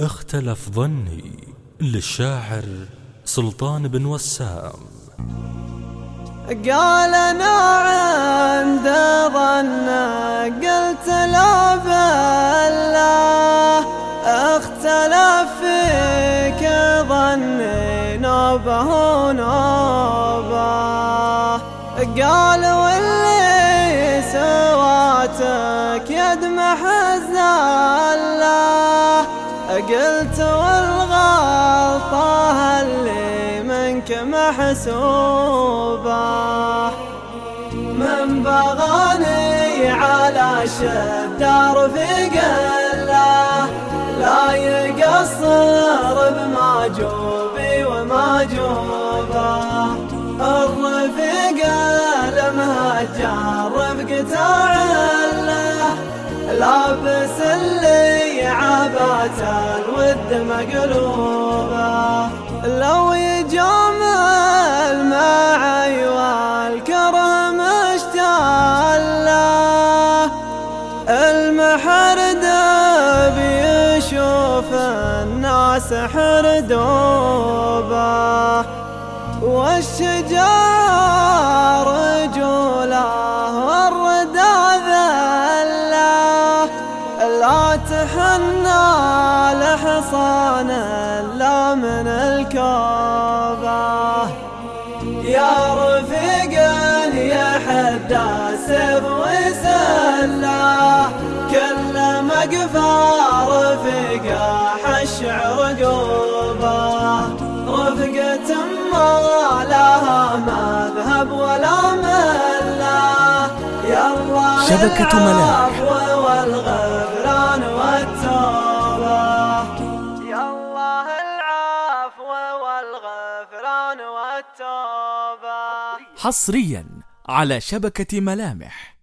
اختلف ظني للشاعر سلطان بن وسام. قال أنا عند ظن قلت لا بالله اختلف فيك ظني نوبة نوبه قال واللي سواتك يدمح الزله قلت والغلطه اللي منك محسوبة. من بغاني على شدار في قلة لا يقصر بماجوبي وماجوبه الرفيق المهجر رفقة عله لابس اللي عبات الود مقلوبة. لو يجامل معي والكرم اشتاله المحرد بيشوف الناس حردوبة. والشجار لا تحنى لحصان لا من الكوبه يا رفيق يا حدا سيف وسله كل مقفى رفيقه حش عرقوبه رفقة ما لها مذهب ولا مله يلا شبكة ملاح حصريا على شبكة ملامح.